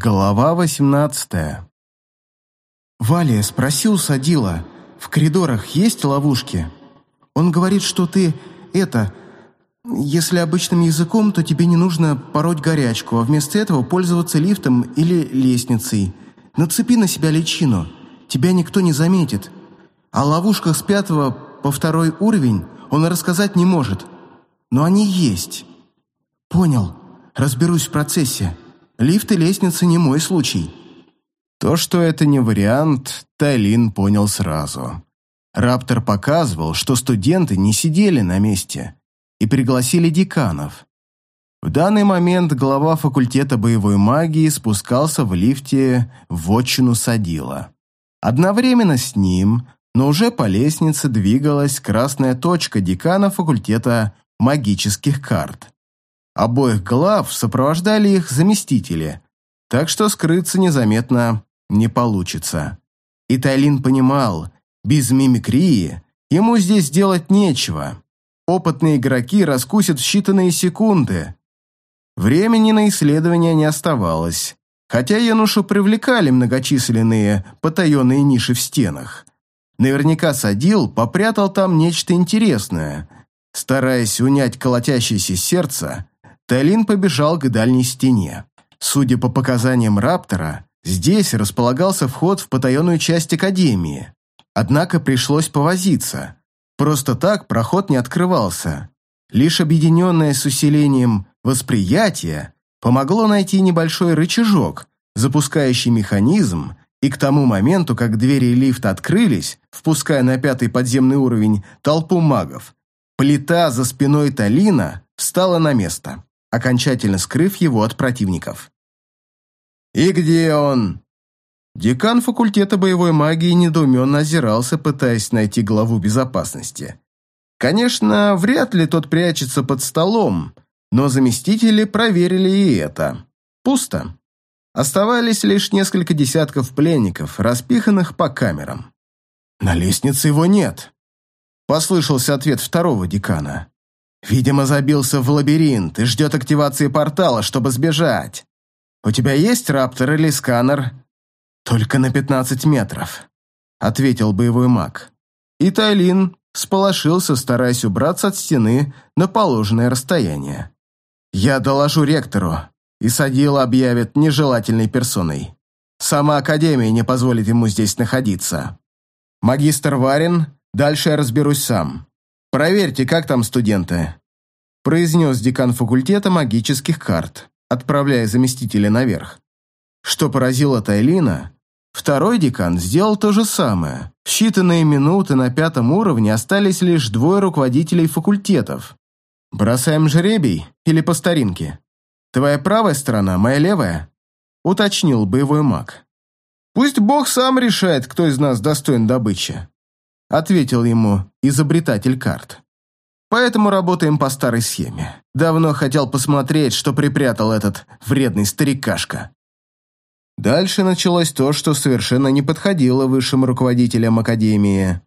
Глава восемнадцатая. «Валя, спроси у Садила, в коридорах есть ловушки? Он говорит, что ты, это, если обычным языком, то тебе не нужно пороть горячку, а вместо этого пользоваться лифтом или лестницей. Нацепи на себя личину, тебя никто не заметит. О ловушках с пятого по второй уровень он рассказать не может, но они есть. Понял, разберусь в процессе». Лифт и лестница не мой случай. То, что это не вариант, Тайлин понял сразу. Раптор показывал, что студенты не сидели на месте и пригласили деканов. В данный момент глава факультета боевой магии спускался в лифте в отчину Садила. Одновременно с ним, но уже по лестнице двигалась красная точка декана факультета магических карт. Обоих глав сопровождали их заместители, так что скрыться незаметно не получится. И Тайлин понимал, без мимикрии ему здесь делать нечего. Опытные игроки раскусят в считанные секунды. Времени на исследования не оставалось, хотя юношу привлекали многочисленные потаенные ниши в стенах. Наверняка Садил попрятал там нечто интересное. Стараясь унять колотящееся сердце, Талин побежал к дальней стене. Судя по показаниям Раптора, здесь располагался вход в потаенную часть Академии. Однако пришлось повозиться. Просто так проход не открывался. Лишь объединенное с усилением восприятия помогло найти небольшой рычажок, запускающий механизм, и к тому моменту, как двери лифта открылись, впуская на пятый подземный уровень толпу магов, плита за спиной Талина встала на место окончательно скрыв его от противников. «И где он?» Декан факультета боевой магии недоуменно озирался, пытаясь найти главу безопасности. Конечно, вряд ли тот прячется под столом, но заместители проверили и это. Пусто. Оставались лишь несколько десятков пленников, распиханных по камерам. «На лестнице его нет», — послышался ответ второго декана. Видимо, забился в лабиринт и ждет активации портала, чтобы сбежать. У тебя есть раптор или сканер? Только на 15 метров, ответил боевой маг. И Тайлин сполошился, стараясь убраться от стены на положенное расстояние. Я доложу ректору, и Садила объявит нежелательной персоной. Сама Академия не позволит ему здесь находиться. Магистр Варин, дальше я разберусь сам. «Проверьте, как там студенты», – произнес декан факультета магических карт, отправляя заместителя наверх. Что поразило Тайлина, второй декан сделал то же самое. В считанные минуты на пятом уровне остались лишь двое руководителей факультетов. «Бросаем жребий или по старинке? Твоя правая сторона, моя левая?» – уточнил боевой маг. «Пусть бог сам решает, кто из нас достоин добычи», ответил ему изобретатель карт. Поэтому работаем по старой схеме. Давно хотел посмотреть, что припрятал этот вредный старикашка. Дальше началось то, что совершенно не подходило высшим руководителям Академии.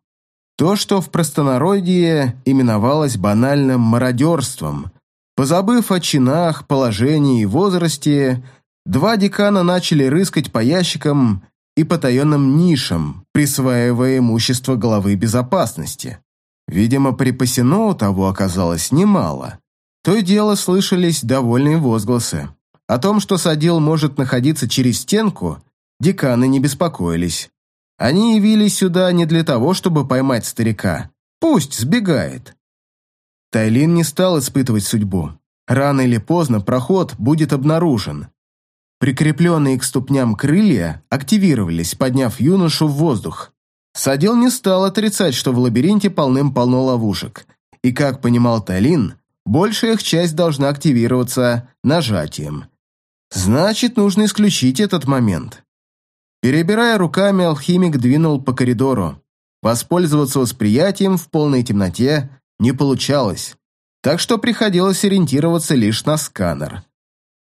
То, что в простонародье именовалось банальным мародерством. Позабыв о чинах, положении и возрасте, два декана начали рыскать по ящикам и потаенным нишам, присваивая имущество главы безопасности. Видимо, припасено у того оказалось немало. То и дело слышались довольные возгласы. О том, что Садил может находиться через стенку, деканы не беспокоились. Они явились сюда не для того, чтобы поймать старика. Пусть сбегает. Тайлин не стал испытывать судьбу. Рано или поздно проход будет обнаружен. Прикрепленные к ступням крылья активировались, подняв юношу в воздух. Садил не стал отрицать, что в лабиринте полным-полно ловушек, и, как понимал Талин, большая их часть должна активироваться нажатием. Значит, нужно исключить этот момент. Перебирая руками, алхимик двинул по коридору. Воспользоваться восприятием в полной темноте не получалось, так что приходилось ориентироваться лишь на сканер.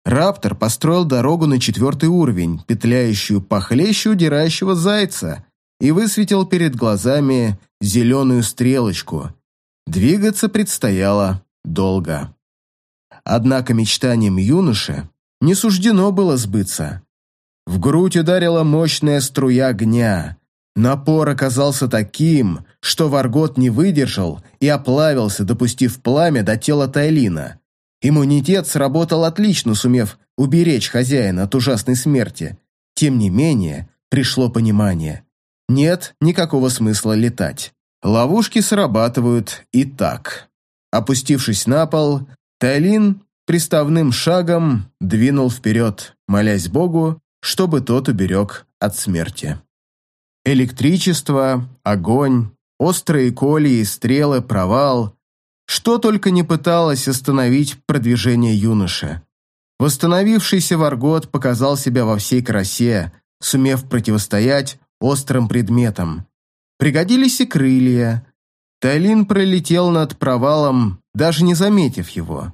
Раптор построил дорогу на четвертый уровень, петляющую похлеще удирающего зайца, и высветил перед глазами зеленую стрелочку. Двигаться предстояло долго. Однако мечтаниям юноши не суждено было сбыться. В грудь ударила мощная струя огня. Напор оказался таким, что Варгот не выдержал и оплавился, допустив пламя до тела Тайлина. Иммунитет сработал отлично, сумев уберечь хозяина от ужасной смерти. Тем не менее, пришло понимание. Нет никакого смысла летать. Ловушки срабатывают и так. Опустившись на пол, Тайлин приставным шагом двинул вперед, молясь Богу, чтобы тот уберег от смерти. Электричество, огонь, острые колии, стрелы, провал. Что только не пыталось остановить продвижение юноши. Восстановившийся Варгот показал себя во всей красе, сумев противостоять острым предметам. Пригодились и крылья. Тайлин пролетел над провалом, даже не заметив его.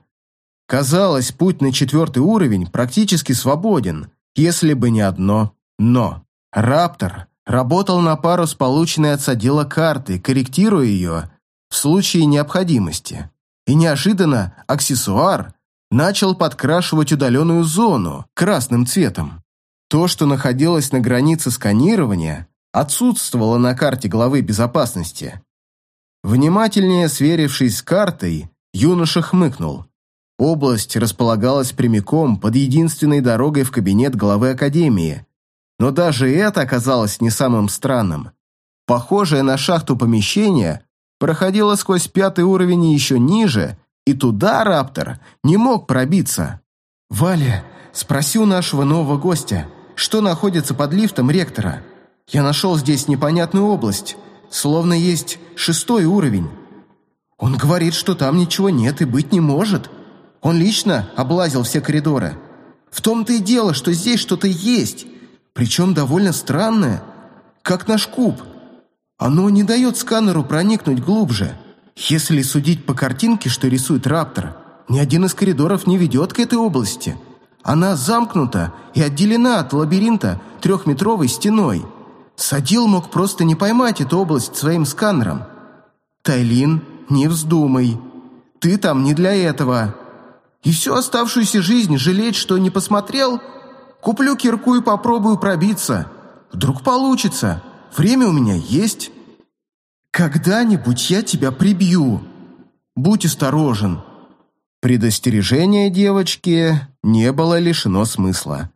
Казалось, путь на четвертый уровень практически свободен, если бы не одно «но». Раптор работал на пару с полученной от садила карты, корректируя ее в случае необходимости. И неожиданно аксессуар начал подкрашивать удаленную зону красным цветом. То, что находилось на границе сканирования, отсутствовало на карте главы безопасности. Внимательнее сверившись с картой, юноша хмыкнул. Область располагалась прямиком под единственной дорогой в кабинет главы Академии, но даже это оказалось не самым странным. Похожее на шахту помещение проходило сквозь пятый уровень и еще ниже, и туда Раптор не мог пробиться. «Валя, спроси у нашего нового гостя, что находится под лифтом ректора. Я нашел здесь непонятную область, словно есть шестой уровень. Он говорит, что там ничего нет и быть не может. Он лично облазил все коридоры. В том-то и дело, что здесь что-то есть, причем довольно странное, как наш куб. Оно не дает сканеру проникнуть глубже. Если судить по картинке, что рисует Раптор, ни один из коридоров не ведет к этой области. Она замкнута и отделена от лабиринта трехметровой стеной. Садил мог просто не поймать эту область своим сканером. Тайлин, не вздумай. Ты там не для этого. И всю оставшуюся жизнь жалеть, что не посмотрел – Куплю кирку и попробую пробиться. Вдруг получится. Время у меня есть. Когда-нибудь я тебя прибью. Будь осторожен». Предостережение девочки не было лишено смысла.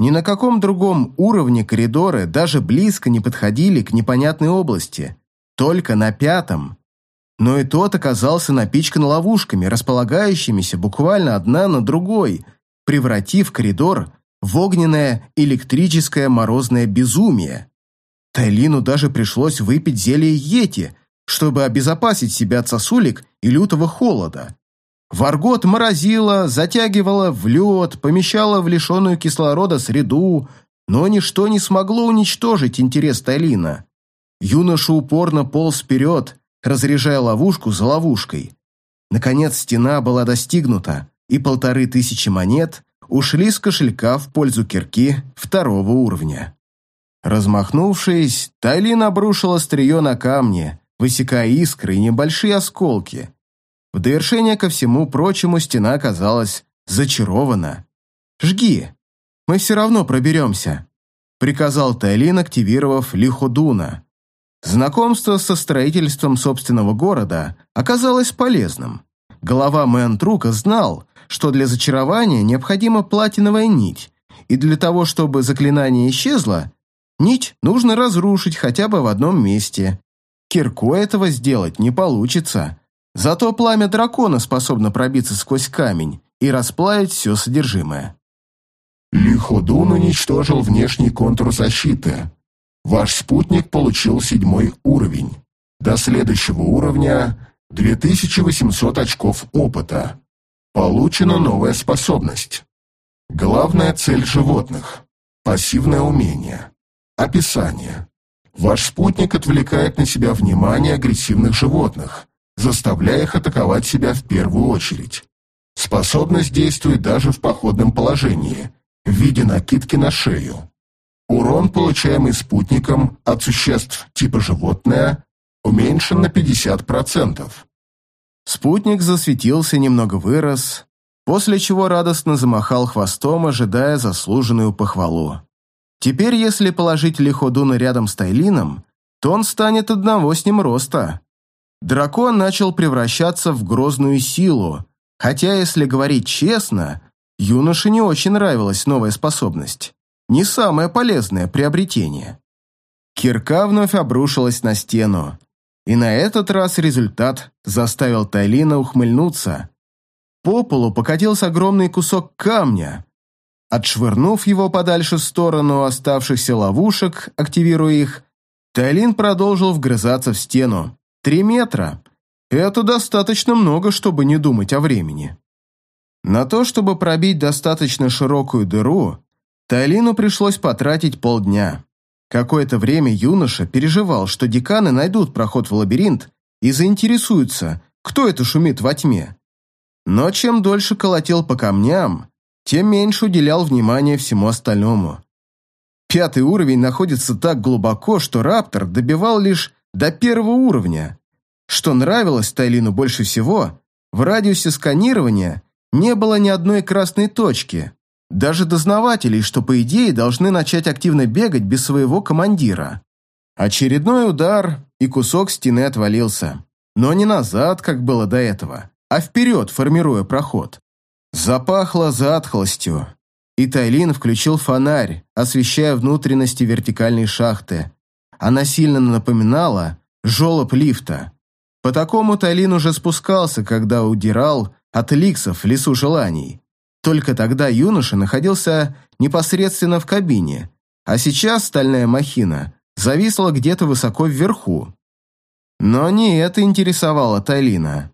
Ни на каком другом уровне коридоры даже близко не подходили к непонятной области, только на пятом. Но и тот оказался напичкан ловушками, располагающимися буквально одна на другой, превратив коридор в огненное электрическое морозное безумие. Тайлину даже пришлось выпить зелье Йети, чтобы обезопасить себя от сосулек и лютого холода. Варгот морозила, затягивала в лед, помещала в лишенную кислорода среду, но ничто не смогло уничтожить интерес Тайлина. Юноша упорно полз вперед, разряжая ловушку за ловушкой. Наконец стена была достигнута, и полторы тысячи монет ушли с кошелька в пользу кирки второго уровня. Размахнувшись, Тайлин обрушила острие на камни, высекая искры и небольшие осколки. В довершение ко всему прочему стена оказалась зачарована. «Жги, мы все равно проберемся», — приказал Тайлин, активировав Лиходуна. Знакомство со строительством собственного города оказалось полезным. Голова Мэн-Трука знал, что для зачарования необходима платиновая нить, и для того, чтобы заклинание исчезло, нить нужно разрушить хотя бы в одном месте. Кирку этого сделать не получится. Зато пламя дракона способно пробиться сквозь камень и расплавить все содержимое. Лиходун уничтожил внешний контур защиты. Ваш спутник получил седьмой уровень. До следующего уровня 2800 очков опыта. Получена новая способность. Главная цель животных. Пассивное умение. Описание. Ваш спутник отвлекает на себя внимание агрессивных животных, заставляя их атаковать себя в первую очередь. Способность действует даже в походном положении, в виде накидки на шею. Урон, получаемый спутником от существ типа животное, уменьшен на 50%. Спутник засветился, немного вырос, после чего радостно замахал хвостом, ожидая заслуженную похвалу. Теперь, если положить Лиходуна рядом с Тайлином, то он станет одного с ним роста. Дракон начал превращаться в грозную силу, хотя, если говорить честно, юноше не очень нравилась новая способность. Не самое полезное приобретение. Кирка вновь обрушилась на стену, и на этот раз результат заставил Тайлина ухмыльнуться. По полу покатился огромный кусок камня. Отшвырнув его подальше в сторону оставшихся ловушек, активируя их, Тайлин продолжил вгрызаться в стену. Три метра. Это достаточно много, чтобы не думать о времени. На то, чтобы пробить достаточно широкую дыру, Тайлину пришлось потратить полдня. Какое-то время юноша переживал, что деканы найдут проход в лабиринт и заинтересуются, кто это шумит во тьме. Но чем дольше колотил по камням, тем меньше уделял внимания всему остальному. Пятый уровень находится так глубоко, что Раптор добивал лишь до первого уровня. Что нравилось Тайлину больше всего, в радиусе сканирования не было ни одной красной точки, даже дознавателей, что по идее должны начать активно бегать без своего командира. Очередной удар, и кусок стены отвалился. Но не назад, как было до этого, а вперед, формируя проход. Запахло затхлостью, и Тайлин включил фонарь, освещая внутренности вертикальной шахты. Она сильно напоминала жолоб лифта. По такому Тайлин уже спускался, когда удирал от ликсов в лесу желаний. Только тогда юноша находился непосредственно в кабине, а сейчас стальная махина зависла где-то высоко вверху. Но не это интересовало Тайлина.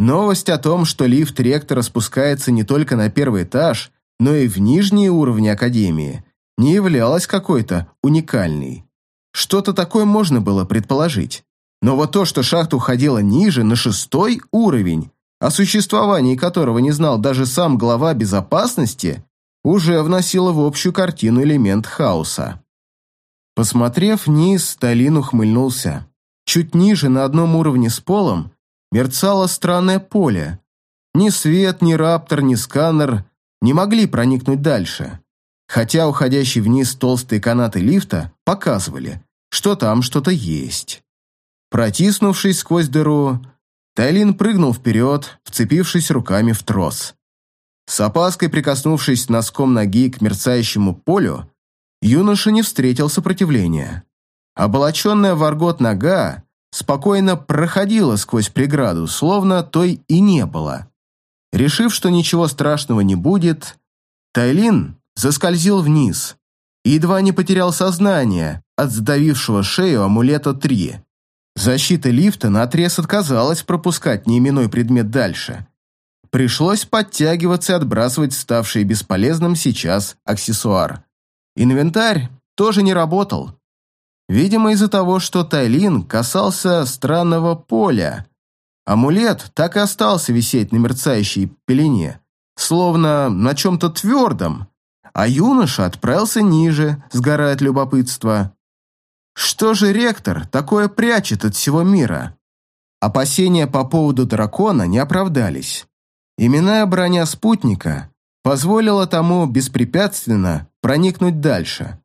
Новость о том, что лифт ректора спускается не только на первый этаж, но и в нижние уровни Академии, не являлась какой-то уникальной. Что-то такое можно было предположить. Но вот то, что шахта уходила ниже, на шестой уровень, о существовании которого не знал даже сам глава безопасности, уже вносило в общую картину элемент хаоса. Посмотрев вниз, Сталин ухмыльнулся. Чуть ниже, на одном уровне с полом, мерцало странное поле. Ни свет, ни раптор, ни сканер не могли проникнуть дальше. Хотя уходящие вниз толстые канаты лифта показывали, что там что-то есть. Протиснувшись сквозь дыру, Тайлин прыгнул вперед, вцепившись руками в трос. С опаской прикоснувшись носком ноги к мерцающему полю, юноша не встретил сопротивления. Оболоченная в аргот нога спокойно проходила сквозь преграду, словно той и не было. Решив, что ничего страшного не будет, Тайлин заскользил вниз и едва не потерял сознание от сдавившего шею амулета 3. Защита лифта наотрез отказалась пропускать неименной предмет дальше. Пришлось подтягиваться и отбрасывать ставший бесполезным сейчас аксессуар. Инвентарь тоже не работал. Видимо, из-за того, что Тайлин касался странного поля. Амулет так и остался висеть на мерцающей пелене, словно на чем-то твердом, а юноша отправился ниже, сгорая от любопытства. Что же ректор такое прячет от всего мира? Опасения по поводу дракона не оправдались. Именная броня спутника позволила тому беспрепятственно проникнуть дальше.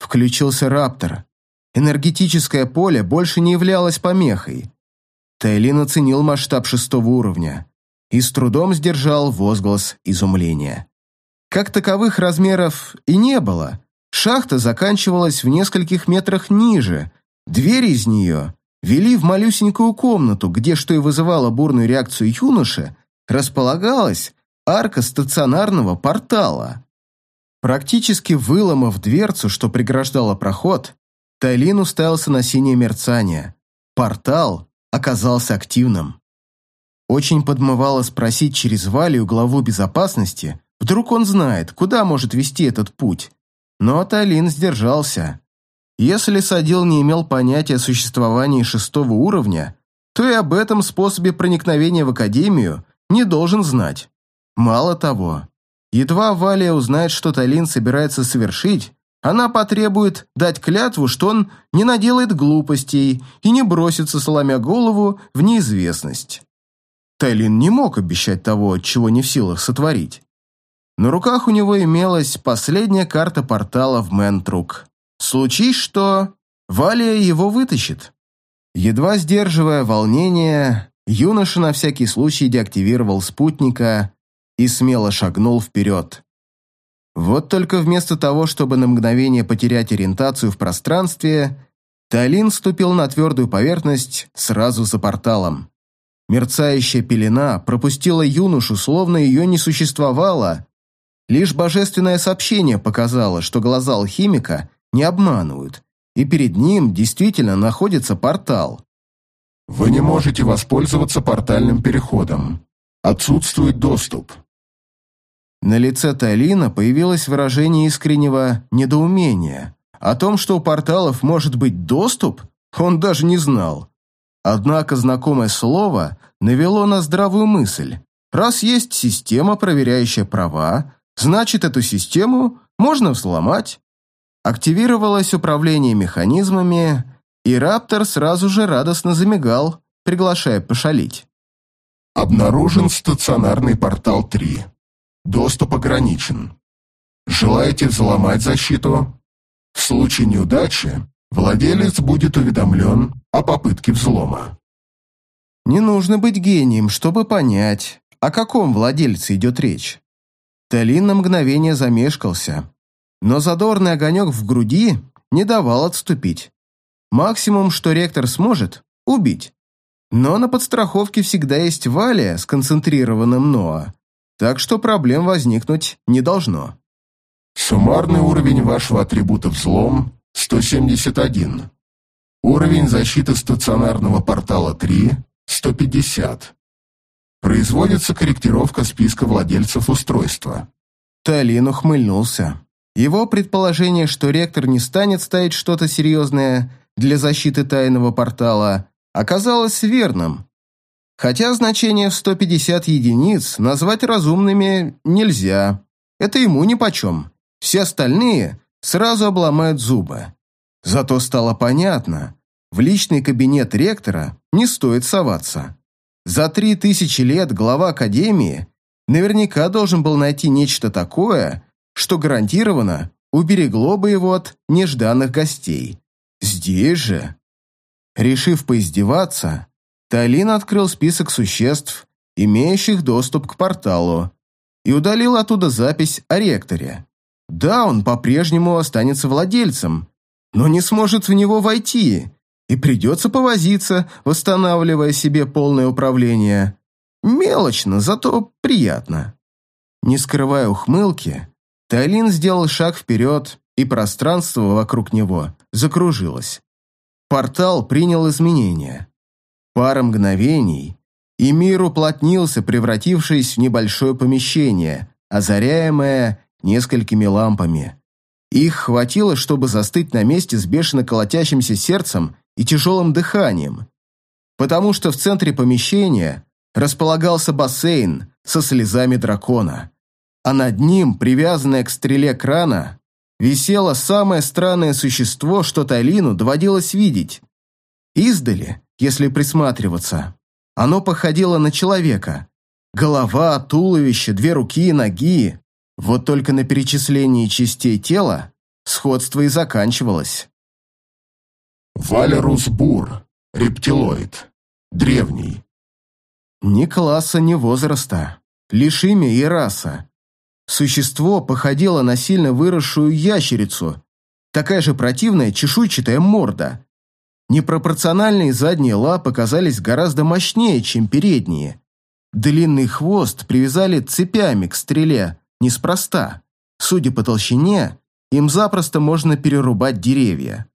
Включился раптор. Энергетическое поле больше не являлось помехой. Тайлин оценил масштаб шестого уровня и с трудом сдержал возглас изумления. Как таковых размеров и не было, Шахта заканчивалась в нескольких метрах ниже. Двери из нее вели в малюсенькую комнату, где, что и вызывало бурную реакцию юноши, располагалась арка стационарного портала. Практически выломав дверцу, что преграждала проход, Тайлин уставился на синее мерцание. Портал оказался активным. Очень подмывало спросить через Валию главу безопасности, вдруг он знает, куда может вести этот путь. Но Талин сдержался. Если Садил не имел понятия о существовании шестого уровня, то и об этом способе проникновения в Академию не должен знать. Мало того, едва Валия узнает, что Талин собирается совершить, она потребует дать клятву, что он не наделает глупостей и не бросится, сломя голову, в неизвестность. Тайлин не мог обещать того, чего не в силах сотворить. На руках у него имелась последняя карта портала в Ментрук. Случись что, Валия его вытащит. Едва сдерживая волнение, юноша на всякий случай деактивировал спутника и смело шагнул вперед. Вот только вместо того, чтобы на мгновение потерять ориентацию в пространстве, Талин ступил на твердую поверхность сразу за порталом. Мерцающая пелена пропустила юношу, словно ее не существовало, Лишь божественное сообщение показало, что глаза алхимика не обманывают, и перед ним действительно находится портал. Вы не можете воспользоваться портальным переходом. Отсутствует доступ. На лице Талина появилось выражение искреннего недоумения. О том, что у порталов может быть доступ, он даже не знал. Однако знакомое слово навело на здравую мысль. Раз есть система, проверяющая права, Значит, эту систему можно взломать. Активировалось управление механизмами, и Раптор сразу же радостно замигал, приглашая пошалить. Обнаружен стационарный портал 3. Доступ ограничен. Желаете взломать защиту? В случае неудачи владелец будет уведомлен о попытке взлома. Не нужно быть гением, чтобы понять, о каком владельце идет речь. Талин на мгновение замешкался, но задорный огонек в груди не давал отступить. Максимум, что ректор сможет – убить. Но на подстраховке всегда есть Валия с концентрированным Ноа, так что проблем возникнуть не должно. Суммарный уровень вашего атрибута взлом – 171. Уровень защиты стационарного портала 3 – 150. Производится корректировка списка владельцев устройства. Талин ухмыльнулся. Его предположение, что ректор не станет ставить что-то серьезное для защиты тайного портала, оказалось верным. Хотя значение в 150 единиц назвать разумными нельзя. Это ему нипочем. Все остальные сразу обломают зубы. Зато стало понятно, в личный кабинет ректора не стоит соваться. За три тысячи лет глава Академии наверняка должен был найти нечто такое, что гарантированно уберегло бы его от нежданных гостей. Здесь же... Решив поиздеваться, Талин открыл список существ, имеющих доступ к порталу, и удалил оттуда запись о ректоре. Да, он по-прежнему останется владельцем, но не сможет в него войти, и придется повозиться, восстанавливая себе полное управление. Мелочно, зато приятно. Не скрывая ухмылки, Тайлин сделал шаг вперед, и пространство вокруг него закружилось. Портал принял изменения. Пара мгновений, и мир уплотнился, превратившись в небольшое помещение, озаряемое несколькими лампами. Их хватило, чтобы застыть на месте с бешено колотящимся сердцем и тяжелым дыханием, потому что в центре помещения располагался бассейн со слезами дракона, а над ним, привязанное к стреле крана, висело самое странное существо, что Талину доводилось видеть. Издали, если присматриваться, оно походило на человека. Голова, туловище, две руки и ноги. Вот только на перечислении частей тела сходство и заканчивалось. Валерус Бур, рептилоид, древний. Ни класса, ни возраста, лишь имя и раса. Существо походило на сильно выросшую ящерицу, такая же противная чешуйчатая морда. Непропорциональные задние лапы казались гораздо мощнее, чем передние. Длинный хвост привязали цепями к стреле, неспроста. Судя по толщине, им запросто можно перерубать деревья.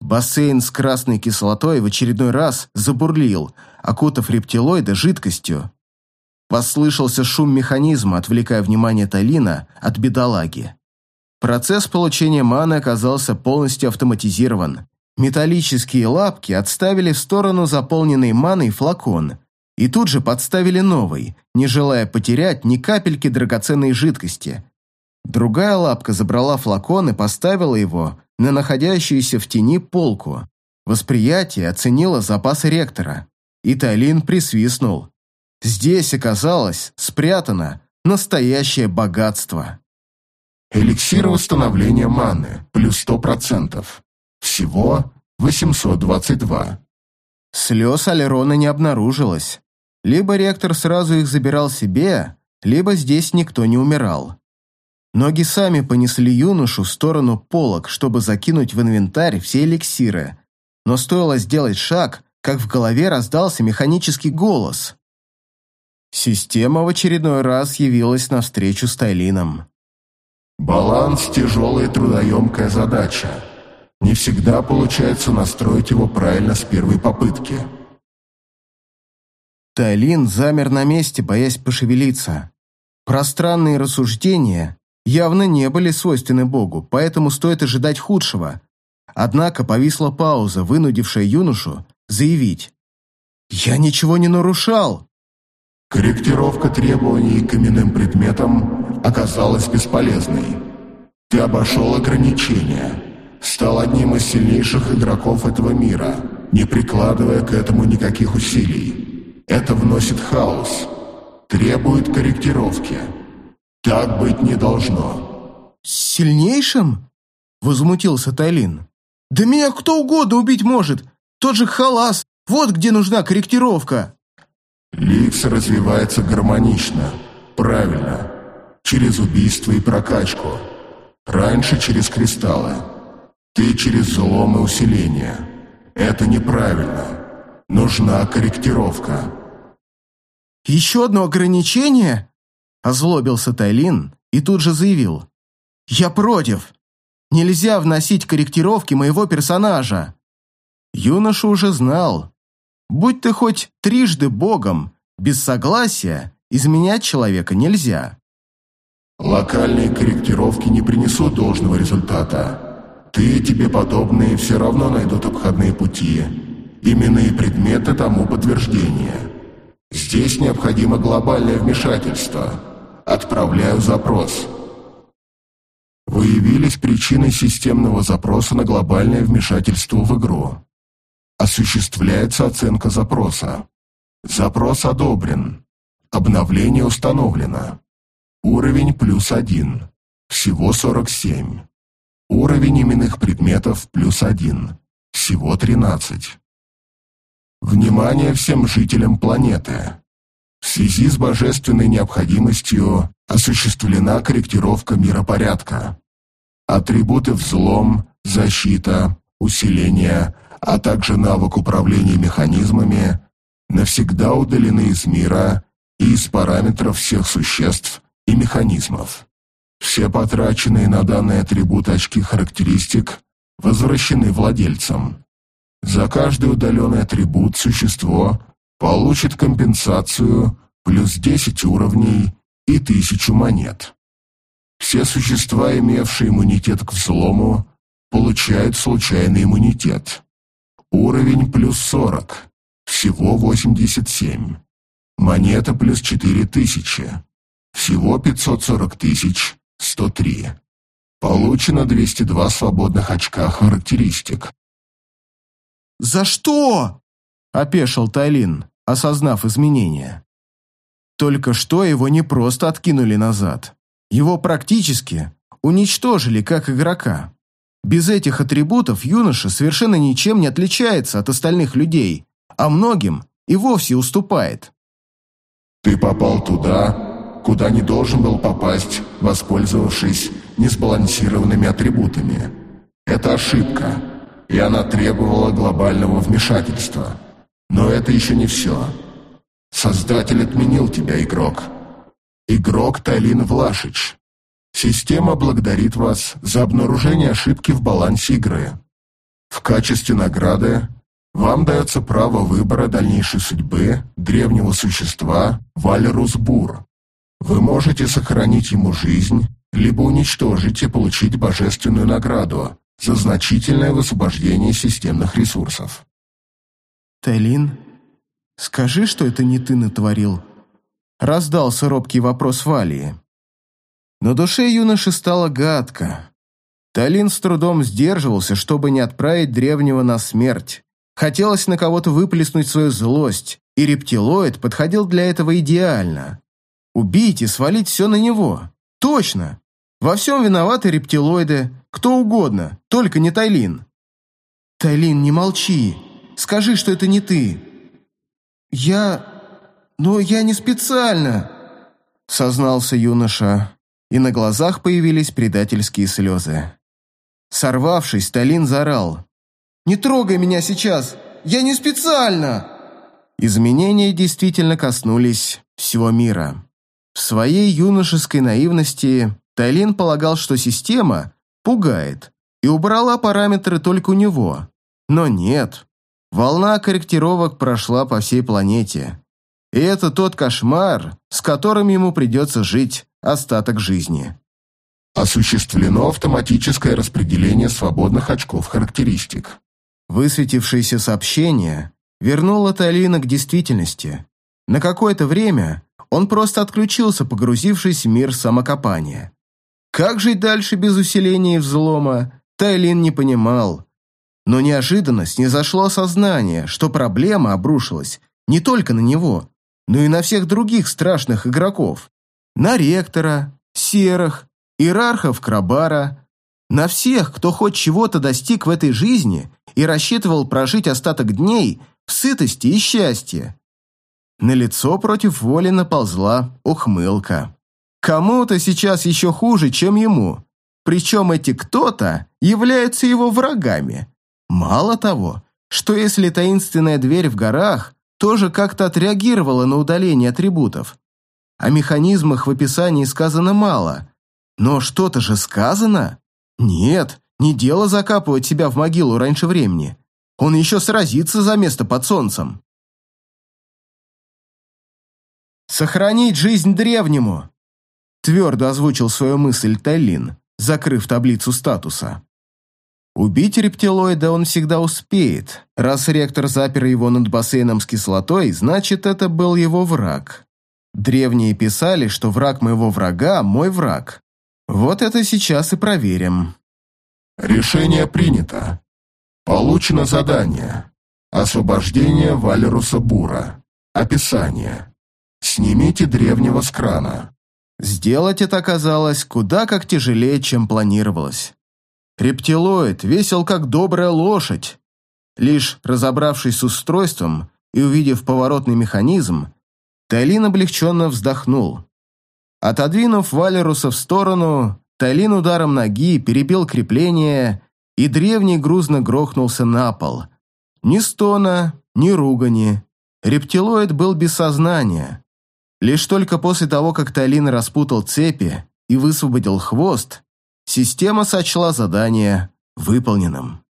Бассейн с красной кислотой в очередной раз забурлил, окутав рептилоида жидкостью. Послышался шум механизма, отвлекая внимание Талина от бедолаги. Процесс получения маны оказался полностью автоматизирован. Металлические лапки отставили в сторону заполненный маной флакон и тут же подставили новый, не желая потерять ни капельки драгоценной жидкости. Другая лапка забрала флакон и поставила его на находящуюся в тени полку. Восприятие оценило запасы ректора, и Тайлин присвистнул. Здесь оказалось спрятано Настоящее богатство. Эликсир восстановления маны плюс 100%. Всего 822. Слез Алерона не обнаружилось. Либо ректор сразу их забирал себе, либо здесь никто не умирал. Ноги сами понесли юношу в сторону полок, чтобы закинуть в инвентарь все эликсиры. Но стоило сделать шаг, как в голове раздался механический голос. Система в очередной раз явилась навстречу с Тайлином. Баланс – тяжелая трудоемкая задача. Не всегда получается настроить его правильно с первой попытки. Тайлин замер на месте, боясь пошевелиться. Пространные рассуждения явно не были свойственны Богу, поэтому стоит ожидать худшего. Однако повисла пауза, вынудившая юношу заявить. «Я ничего не нарушал!» Корректировка требований к именным предметам оказалась бесполезной. Ты обошел ограничения, стал одним из сильнейших игроков этого мира, не прикладывая к этому никаких усилий. Это вносит хаос, требует корректировки. Так быть не должно. «Сильнейшим?» – возмутился Тайлин. «Да меня кто угодно убить может! Тот же Халас! Вот где нужна корректировка!» Ликс развивается гармонично, правильно, через убийство и прокачку. Раньше через кристаллы. Ты через злом и усиление. Это неправильно. Нужна корректировка. «Еще одно ограничение?» Озлобился Тайлин и тут же заявил. «Я против. Нельзя вносить корректировки моего персонажа». Юноша уже знал, Будь ты хоть трижды богом, без согласия изменять человека нельзя. Локальные корректировки не принесут должного результата. Ты и тебе подобные все равно найдут обходные пути. Именные предметы тому подтверждение. Здесь необходимо глобальное вмешательство. Отправляю запрос. Выявились причины системного запроса на глобальное вмешательство в игру. Осуществляется оценка запроса. Запрос одобрен. Обновление установлено. Уровень плюс один. Всего 47. Уровень именных предметов плюс один. Всего 13. Внимание всем жителям планеты. В связи с божественной необходимостью осуществлена корректировка миропорядка. Атрибуты взлом, защита, усиление, а также навык управления механизмами, навсегда удалены из мира и из параметров всех существ и механизмов. Все потраченные на данный атрибут очки характеристик возвращены владельцам. За каждый удаленный атрибут существо получит компенсацию плюс 10 уровней и 1000 монет. Все существа, имевшие иммунитет к взлому, получают случайный иммунитет. Уровень плюс 40. Всего 87. Монета плюс 4000. Всего 540 тысяч 103. Получено 202 свободных очка характеристик. «За что?» – опешил Тайлин, осознав изменения. Только что его не просто откинули назад. Его практически уничтожили как игрока. Без этих атрибутов юноша совершенно ничем не отличается от остальных людей, а многим и вовсе уступает. Ты попал туда, куда не должен был попасть, воспользовавшись несбалансированными атрибутами. Это ошибка, и она требовала глобального вмешательства. Но это еще не все. Создатель отменил тебя, игрок. Игрок Талин Влашич. Система благодарит вас за обнаружение ошибки в балансе игры. В качестве награды вам дается право выбора дальнейшей судьбы древнего существа Валерус Бур. Вы можете сохранить ему жизнь, либо уничтожить и получить божественную награду за значительное высвобождение системных ресурсов. Тайлин, скажи, что это не ты натворил. Раздался робкий вопрос Валии. На душе юноши стало гадко. Талин с трудом сдерживался, чтобы не отправить древнего на смерть. Хотелось на кого-то выплеснуть свою злость, и рептилоид подходил для этого идеально. Убить и свалить все на него. Точно. Во всем виноваты рептилоиды, кто угодно, только не Тайлин. Тайлин, не молчи. Скажи, что это не ты. Я... Но я не специально, сознался юноша, и на глазах появились предательские слезы. Сорвавшись, Талин заорал. «Не трогай меня сейчас! Я не специально!» Изменения действительно коснулись всего мира. В своей юношеской наивности Тайлин полагал, что система пугает, и убрала параметры только у него. Но нет. Волна корректировок прошла по всей планете. И это тот кошмар, с которым ему придется жить остаток жизни. Осуществлено автоматическое распределение свободных очков характеристик. Высветившееся сообщение вернуло Талина к действительности. На какое-то время он просто отключился, погрузившись в мир самокопания. Как жить дальше без усиления и взлома, Тайлин не понимал. Но неожиданно снизошло сознание, что проблема обрушилась не только на него, но и на всех других страшных игроков. На ректора, серых, иерархов Крабара, на всех, кто хоть чего-то достиг в этой жизни и рассчитывал прожить остаток дней в сытости и счастье. На лицо против воли наползла ухмылка. Кому-то сейчас еще хуже, чем ему. Причем эти кто-то являются его врагами. Мало того, что если таинственная дверь в горах тоже как-то отреагировала на удаление атрибутов. О механизмах в описании сказано мало. Но что-то же сказано? Нет, не дело закапывать себя в могилу раньше времени. Он еще сразится за место под солнцем. «Сохранить жизнь древнему!» Твердо озвучил свою мысль Таллин, закрыв таблицу статуса. Убить рептилоида он всегда успеет. Раз ректор запер его над бассейном с кислотой, значит, это был его враг. Древние писали, что враг моего врага – мой враг. Вот это сейчас и проверим. Решение принято. Получено задание. Освобождение Валеруса Бура. Описание. Снимите древнего с крана. Сделать это оказалось куда как тяжелее, чем планировалось. Рептилоид весил как добрая лошадь. Лишь разобравшись с устройством и увидев поворотный механизм, Тайлин облегченно вздохнул. Отодвинув Валеруса в сторону, Тайлин ударом ноги перебил крепление, и древний грузно грохнулся на пол. Ни стона, ни ругани. Рептилоид был без сознания. Лишь только после того, как Талин распутал цепи и высвободил хвост, система сочла задание выполненным.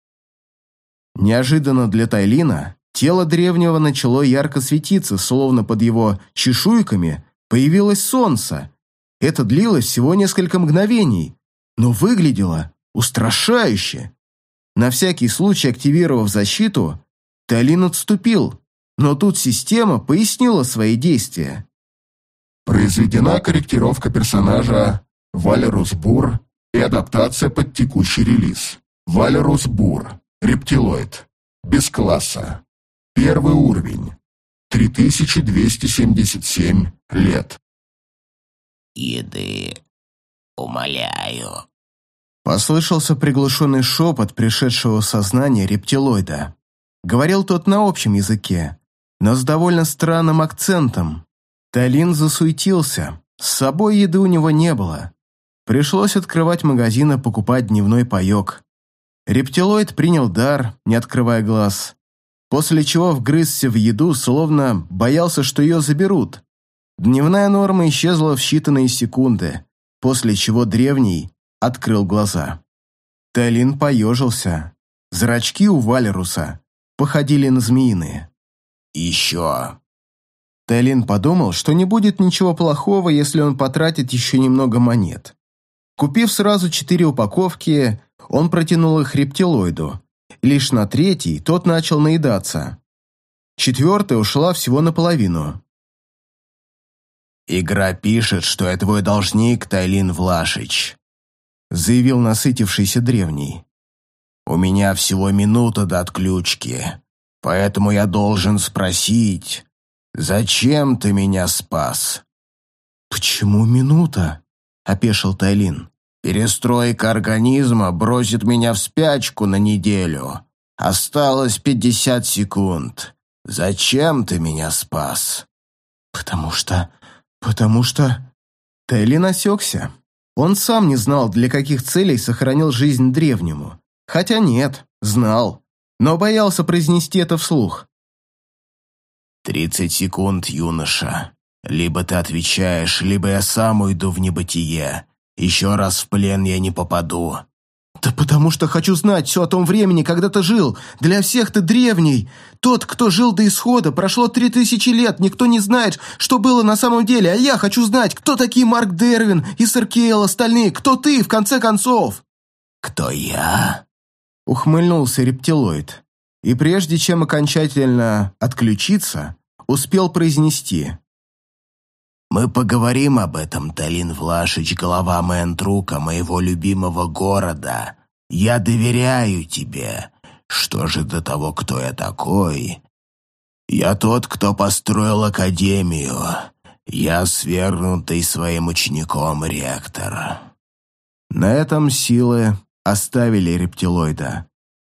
Неожиданно для Тайлина тело древнего начало ярко светиться, словно под его чешуйками появилось солнце. Это длилось всего несколько мгновений, но выглядело устрашающе. На всякий случай активировав защиту, Тайлин отступил, но тут система пояснила свои действия. Произведена корректировка персонажа Валерус Бур и адаптация под текущий релиз. Валерус Бур. Рептилоид. Без класса. Первый уровень. 3277 лет. Еды. Умоляю. Послышался приглушенный шепот пришедшего сознания рептилоида. Говорил тот на общем языке, но с довольно странным акцентом, Талин засуетился. С собой еды у него не было. Пришлось открывать магазин и покупать дневной паек. Рептилоид принял дар, не открывая глаз, после чего вгрызся в еду, словно боялся, что ее заберут. Дневная норма исчезла в считанные секунды, после чего древний открыл глаза. Талин поежился. Зрачки у Валеруса походили на змеиные. «Еще!» Тайлин подумал, что не будет ничего плохого, если он потратит еще немного монет. Купив сразу четыре упаковки, он протянул их рептилоиду. Лишь на третий тот начал наедаться. Четвертая ушла всего наполовину. «Игра пишет, что я твой должник, Тайлин Влашич», заявил насытившийся древний. «У меня всего минута до отключки, поэтому я должен спросить, «Зачем ты меня спас?» «Почему минута?» – опешил Тайлин. «Перестройка организма бросит меня в спячку на неделю. Осталось пятьдесят секунд. Зачем ты меня спас?» «Потому что... потому что...» Тайлин осекся. Он сам не знал, для каких целей сохранил жизнь древнему. Хотя нет, знал, но боялся произнести это вслух. «Тридцать секунд, юноша. Либо ты отвечаешь, либо я сам уйду в небытие. Еще раз в плен я не попаду». «Да потому что хочу знать все о том времени, когда ты жил. Для всех ты древний. Тот, кто жил до исхода, прошло три тысячи лет, никто не знает, что было на самом деле, а я хочу знать, кто такие Марк Дервин и Сэр Кейл остальные, кто ты, в конце концов?» «Кто я?» Ухмыльнулся рептилоид. И прежде чем окончательно отключиться, успел произнести. Мы поговорим об этом, Талин Влашич, голова Мэнтрука, моего любимого города. Я доверяю тебе. Что же до того, кто я такой? Я тот, кто построил академию. Я свергнутый своим учеником ректор. На этом силы оставили рептилоида.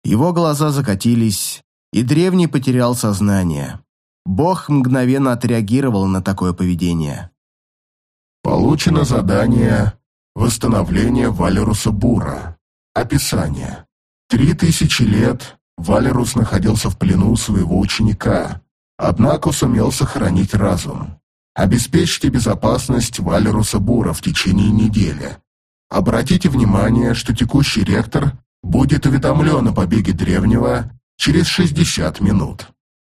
Его глаза закатились, и древний потерял сознание. Бог мгновенно отреагировал на такое поведение. Получено задание «Восстановление Валеруса Бура». Описание. Три тысячи лет Валерус находился в плену своего ученика, однако сумел сохранить разум. Обеспечьте безопасность Валеруса Бура в течение недели. Обратите внимание, что текущий ректор будет уведомлен о побеге древнего через 60 минут.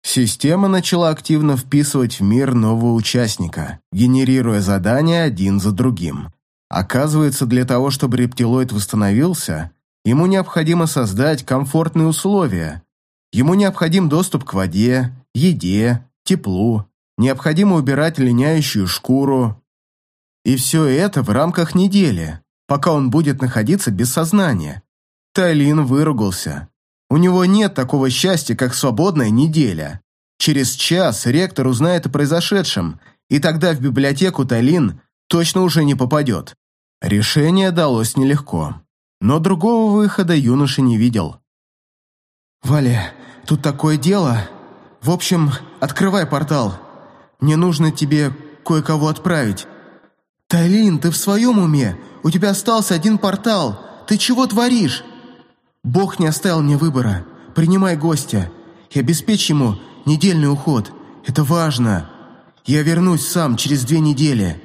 Система начала активно вписывать в мир нового участника, генерируя задания один за другим. Оказывается, для того, чтобы рептилоид восстановился, ему необходимо создать комфортные условия. Ему необходим доступ к воде, еде, теплу, необходимо убирать линяющую шкуру. И все это в рамках недели, пока он будет находиться без сознания. Тайлин выругался. У него нет такого счастья, как свободная неделя. Через час ректор узнает о произошедшем, и тогда в библиотеку Талин точно уже не попадет. Решение далось нелегко, но другого выхода юноша не видел. «Валя, тут такое дело. В общем, открывай портал. Мне нужно тебе кое-кого отправить». «Талин, ты в своем уме? У тебя остался один портал. Ты чего творишь?» Бог не оставил мне выбора. Принимай гостя и обеспечь ему недельный уход. Это важно. Я вернусь сам через две недели».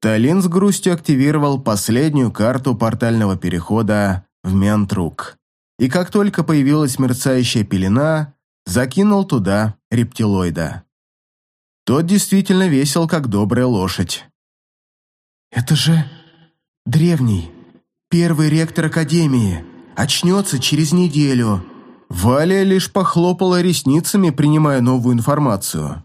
Талин с грустью активировал последнюю карту портального перехода в Ментрук. И как только появилась мерцающая пелена, закинул туда рептилоида. Тот действительно весел, как добрая лошадь. «Это же древний, первый ректор Академии», Очнется через неделю». Валя лишь похлопала ресницами, принимая новую информацию.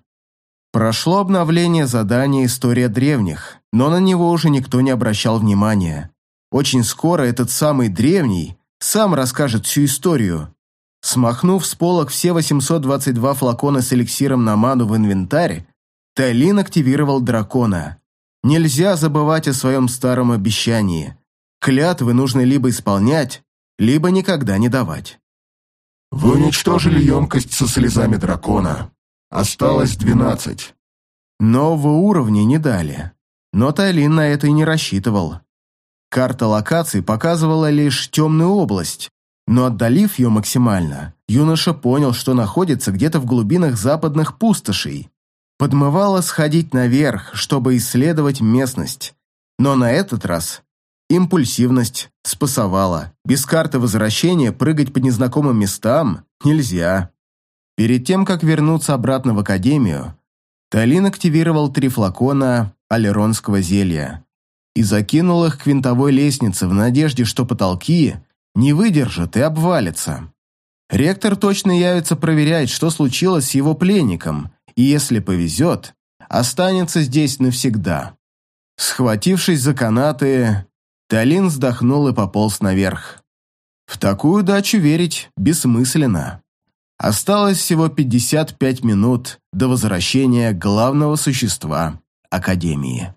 Прошло обновление задания «История древних», но на него уже никто не обращал внимания. Очень скоро этот самый древний сам расскажет всю историю. Смахнув с полок все 822 флакона с эликсиром на ману в инвентарь, Тайлин активировал дракона. Нельзя забывать о своем старом обещании. Клятвы нужно либо исполнять, либо никогда не давать. Вы уничтожили емкость со слезами дракона. Осталось двенадцать. Нового уровня не дали, но Тайлин на это и не рассчитывал. Карта локаций показывала лишь темную область, но отдалив ее максимально, юноша понял, что находится где-то в глубинах западных пустошей. Подмывало сходить наверх, чтобы исследовать местность, но на этот раз Импульсивность спасовала. Без карты возвращения прыгать по незнакомым местам нельзя. Перед тем, как вернуться обратно в академию, Талин активировал три флакона алеронского зелья и закинул их к винтовой лестнице в надежде, что потолки не выдержат и обвалятся. Ректор точно явится проверять, что случилось с его пленником, и, если повезет, останется здесь навсегда. Схватившись за канаты, Талин вздохнул и пополз наверх. В такую дачу верить бессмысленно. Осталось всего 55 минут до возвращения главного существа Академии.